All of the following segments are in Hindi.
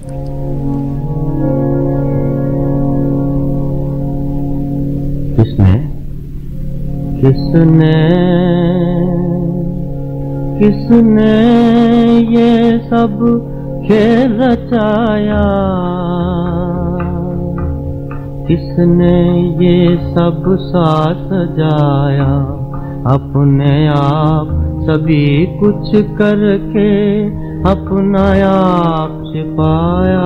किसने? किसने? किसने ये सब खेल रचाया? किसने ये सब साथ सजाया अपने आप सभी कुछ करके अपना आप छिपाया,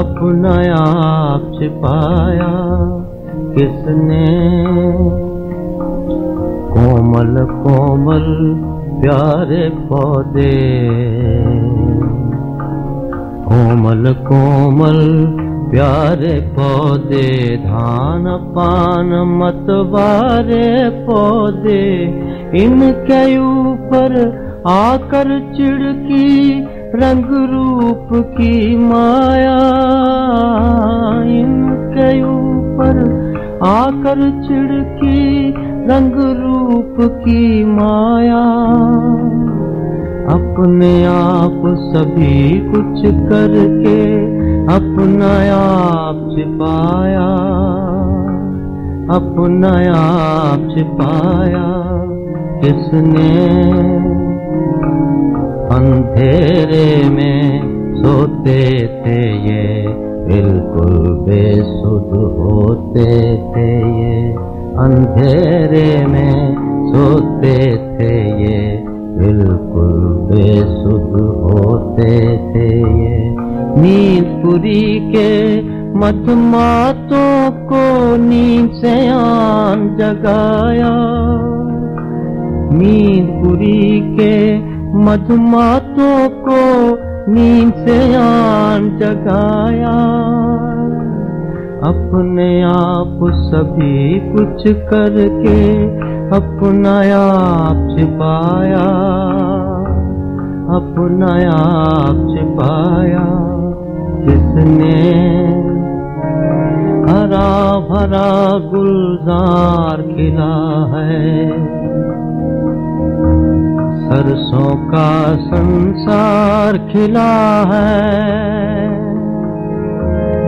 अपना आप छिपाया। किसने? कोमल कोमल प्यारे पौधे। कोमल कोमल प्यारे पौधे, धान पान मतवारे पौधे। इनके ऊपर आकर चिड़की रंग रूप की माया इनके ऊपर आकर चिड़की रंग रूप की माया। अपने आप सभी कुछ करके अपना आप छिपाया, अपना आप छिपाया। किसने अंधेरे में सोते थे ये, बिल्कुल बेसुध होते थे ये। अंधेरे में सोते थे ये, बिल्कुल बेसुध होते थे ये। नींद पूरी के मधमातों को नींद से आन जगाया। नींद पूरी के मधुमातों को नींद से आन जगाया। अपने आप सभी कुछ करके अपना आप छिपाया। अपना आप छिपाया। किसने हरा भरा गुलजार खिला है सरसों का संसार खिला है।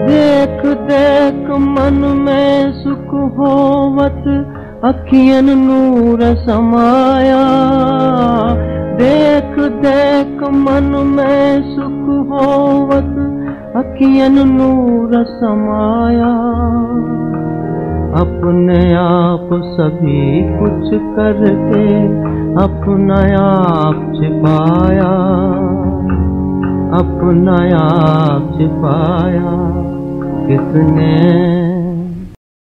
देख देख, मन में सुख होवत अखियन नूर समाया। देख देख, मन में सुख होवत अखियन नूर समाया। अपने आप सभी कुछ करके अपना आप छिपाया अपना आप छिपाया। किसने